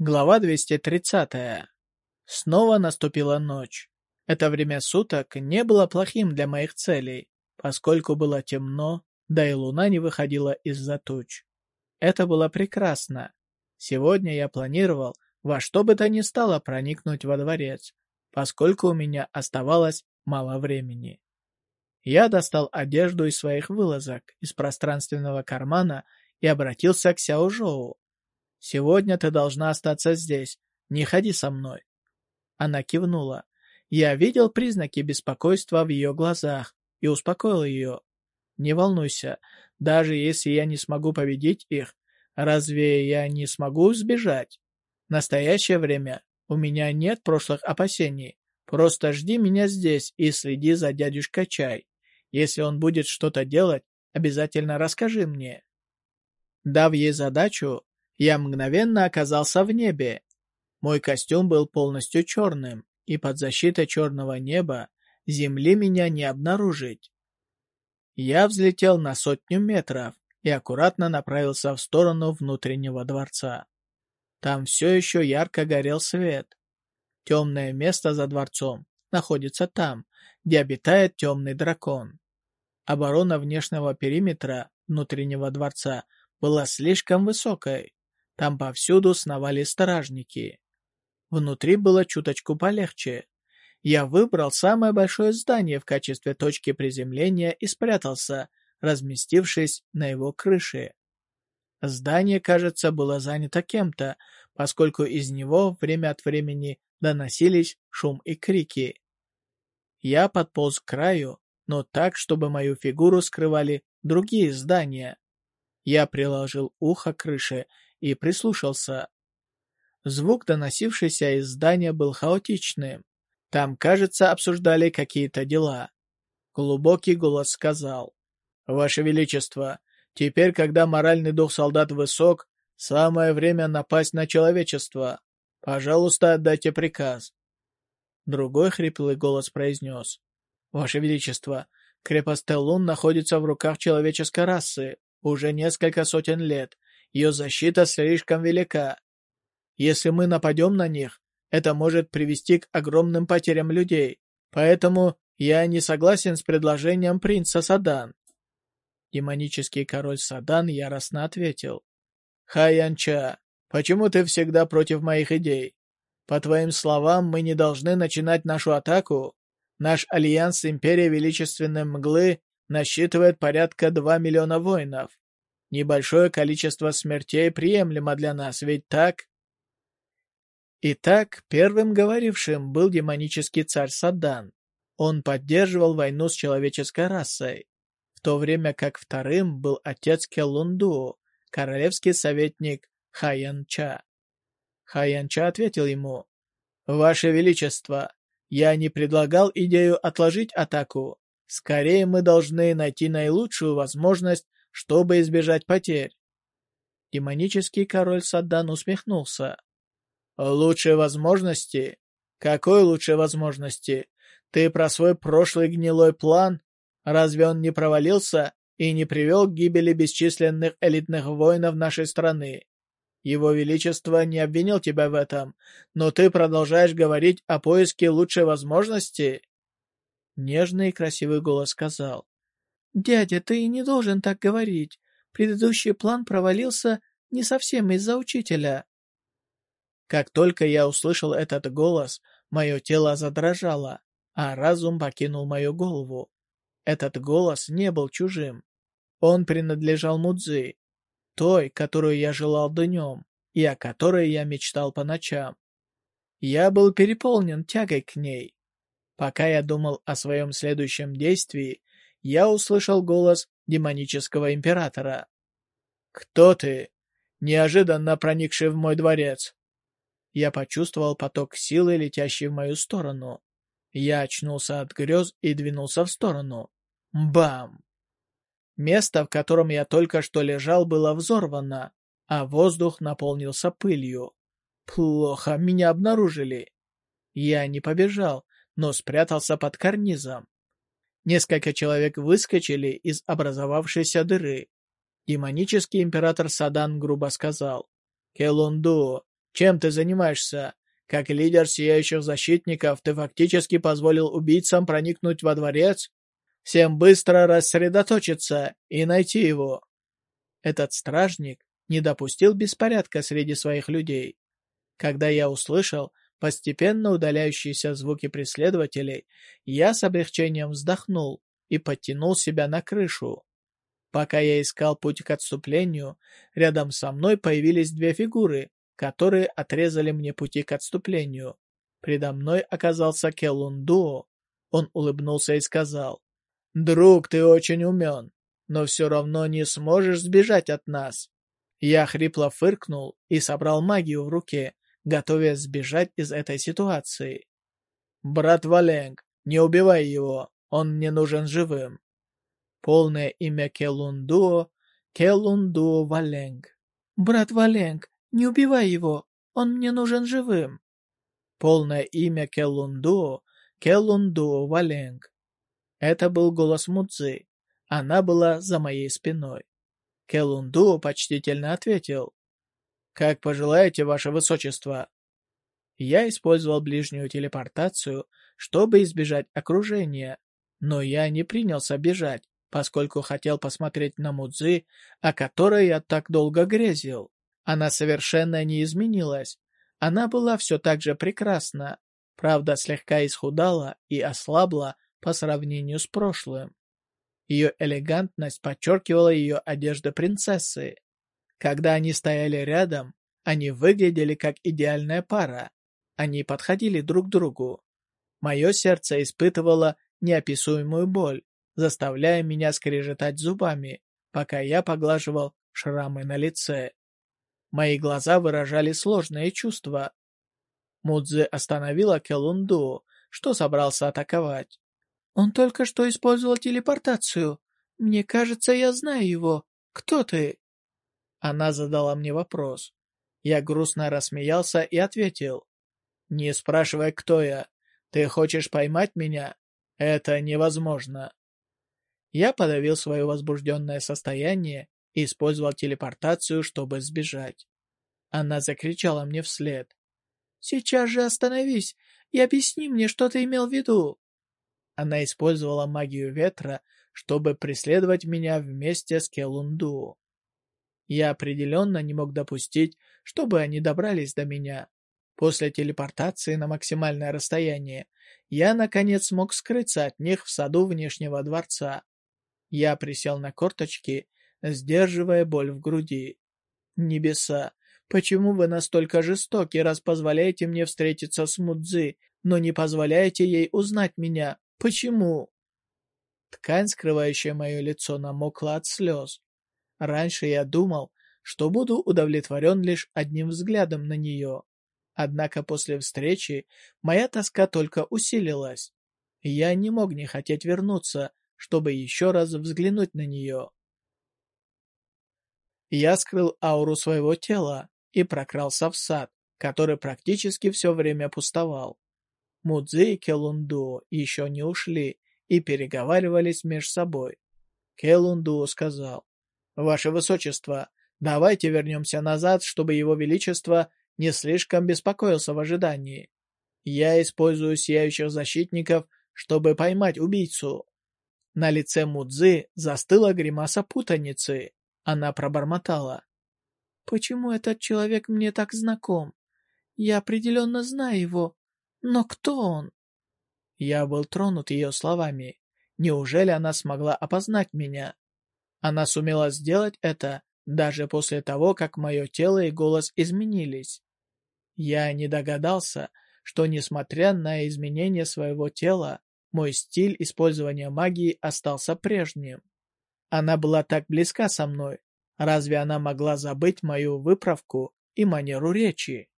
Глава 230. Снова наступила ночь. Это время суток не было плохим для моих целей, поскольку было темно, да и луна не выходила из-за туч. Это было прекрасно. Сегодня я планировал во что бы то ни стало проникнуть во дворец, поскольку у меня оставалось мало времени. Я достал одежду из своих вылазок из пространственного кармана и обратился к Сяо Жоу. Сегодня ты должна остаться здесь. Не ходи со мной». Она кивнула. Я видел признаки беспокойства в ее глазах и успокоил ее. «Не волнуйся, даже если я не смогу победить их, разве я не смогу сбежать? В настоящее время у меня нет прошлых опасений. Просто жди меня здесь и следи за дядюшкой Чай. Если он будет что-то делать, обязательно расскажи мне». Дав ей задачу, я мгновенно оказался в небе. Мой костюм был полностью черным, и под защитой черного неба земли меня не обнаружить. Я взлетел на сотню метров и аккуратно направился в сторону внутреннего дворца. Там все еще ярко горел свет. Темное место за дворцом находится там, где обитает темный дракон. Оборона внешнего периметра внутреннего дворца была слишком высокой. Там повсюду сновали стражники. Внутри было чуточку полегче. Я выбрал самое большое здание в качестве точки приземления и спрятался, разместившись на его крыше. Здание, кажется, было занято кем-то, поскольку из него время от времени доносились шум и крики. Я подполз к краю, но так, чтобы мою фигуру скрывали другие здания. Я приложил ухо к крыше и прислушался. Звук, доносившийся из здания, был хаотичным. Там, кажется, обсуждали какие-то дела. Глубокий голос сказал. «Ваше Величество, теперь, когда моральный дух солдат высок, самое время напасть на человечество. Пожалуйста, отдайте приказ». Другой хриплый голос произнес. «Ваше Величество, крепость Теллун находится в руках человеческой расы уже несколько сотен лет, ее защита слишком велика. Если мы нападем на них, это может привести к огромным потерям людей. Поэтому я не согласен с предложением принца Садан. Демонический король Садан яростно ответил. Хаянча, почему ты всегда против моих идей? По твоим словам, мы не должны начинать нашу атаку. Наш альянс Империи Величественной Мглы насчитывает порядка 2 миллиона воинов. Небольшое количество смертей приемлемо для нас, ведь так? Итак, первым говорившим был демонический царь Садан. Он поддерживал войну с человеческой расой, в то время как вторым был отец Келунду, королевский советник Хаянча. Хаянча ответил ему, «Ваше Величество, я не предлагал идею отложить атаку. Скорее мы должны найти наилучшую возможность чтобы избежать потерь. Демонический король Саддан усмехнулся. «Лучшие возможности? Какой лучшие возможности? Ты про свой прошлый гнилой план? Разве он не провалился и не привел к гибели бесчисленных элитных воинов нашей страны? Его Величество не обвинил тебя в этом, но ты продолжаешь говорить о поиске лучшей возможности?» Нежный и красивый голос сказал. «Дядя, ты не должен так говорить. Предыдущий план провалился не совсем из-за учителя». Как только я услышал этот голос, мое тело задрожало, а разум покинул мою голову. Этот голос не был чужим. Он принадлежал Мудзи, той, которую я желал днем, и о которой я мечтал по ночам. Я был переполнен тягой к ней. Пока я думал о своем следующем действии, я услышал голос демонического императора. «Кто ты, неожиданно проникший в мой дворец?» Я почувствовал поток силы, летящий в мою сторону. Я очнулся от грез и двинулся в сторону. Бам! Место, в котором я только что лежал, было взорвано, а воздух наполнился пылью. Плохо, меня обнаружили. Я не побежал, но спрятался под карнизом. Несколько человек выскочили из образовавшейся дыры. Демонический император Садан грубо сказал, «Келунду, Чем ты занимаешься? Как лидер Сияющих Защитников, ты фактически позволил убийцам проникнуть во дворец? Всем быстро рассредоточиться и найти его. Этот стражник не допустил беспорядка среди своих людей. Когда я услышал постепенно удаляющиеся звуки преследователей, я с облегчением вздохнул и подтянул себя на крышу. Пока я искал путь к отступлению, рядом со мной появились две фигуры, которые отрезали мне пути к отступлению. Предо мной оказался Келундуо. Он улыбнулся и сказал, «Друг, ты очень умен, но все равно не сможешь сбежать от нас». Я хрипло фыркнул и собрал магию в руке, готовясь сбежать из этой ситуации. «Брат Валенг, не убивай его, он мне нужен живым». Полное имя Келундуо — Келундуо Валенг. «Брат Валенг, не убивай его, он мне нужен живым». Полное имя Келундуо — Келундуо Валенг. Это был голос Мудзи. Она была за моей спиной. Келунду почтительно ответил. «Как пожелаете, ваше высочество». Я использовал ближнюю телепортацию, чтобы избежать окружения, но я не принялся бежать, поскольку хотел посмотреть на Мудзи, о которой я так долго грезил. Она совершенно не изменилась. Она была все так же прекрасна, правда слегка исхудала и ослабла по сравнению с прошлым. Ее элегантность подчеркивала ее одежда принцессы. Когда они стояли рядом, они выглядели как идеальная пара. Они подходили друг к другу. Мое сердце испытывало неописуемую боль, заставляя меня скрежетать зубами, пока я поглаживал шрамы на лице. Мои глаза выражали сложные чувства. Мудзи остановила Келунду, что собрался атаковать. Он только что использовал телепортацию. Мне кажется, я знаю его. Кто ты?» Она задала мне вопрос. Я грустно рассмеялся и ответил. «Не спрашивай, кто я. Ты хочешь поймать меня? Это невозможно». Я подавил свое возбужденное состояние и использовал телепортацию, чтобы сбежать. Она закричала мне вслед. «Сейчас же остановись и объясни мне, что ты имел в виду». Она использовала магию ветра, чтобы преследовать меня вместе с Келунду. Я определенно не мог допустить, чтобы они добрались до меня. После телепортации на максимальное расстояние, я, наконец, смог скрыться от них в саду внешнего дворца. Я присел на корточки, сдерживая боль в груди. «Небеса, почему вы настолько жестоки, раз позволяете мне встретиться с Мудзи, но не позволяете ей узнать меня? Почему? Ткань, скрывающая мое лицо, намокла от слез. Раньше я думал, что буду удовлетворен лишь одним взглядом на нее. Однако после встречи моя тоска только усилилась. Я не мог не хотеть вернуться, чтобы еще раз взглянуть на нее. Я скрыл ауру своего тела и прокрался в сад, который практически все время пустовал. Мудзи и Келунду еще не ушли и переговаривались между собой. Келунду сказал, «Ваше Высочество, давайте вернемся назад, чтобы Его Величество не слишком беспокоился в ожидании. Я использую сияющих защитников, чтобы поймать убийцу». На лице Мудзи застыла гримаса путаницы. Она пробормотала. «Почему этот человек мне так знаком? Я определенно знаю его, но кто он? Я был тронут ее словами. Неужели она смогла опознать меня? Она сумела сделать это даже после того, как мое тело и голос изменились. Я не догадался, что, несмотря на изменение своего тела, мой стиль использования магии остался прежним. Она была так близка со мной. Разве она могла забыть мою выправку и манеру речи?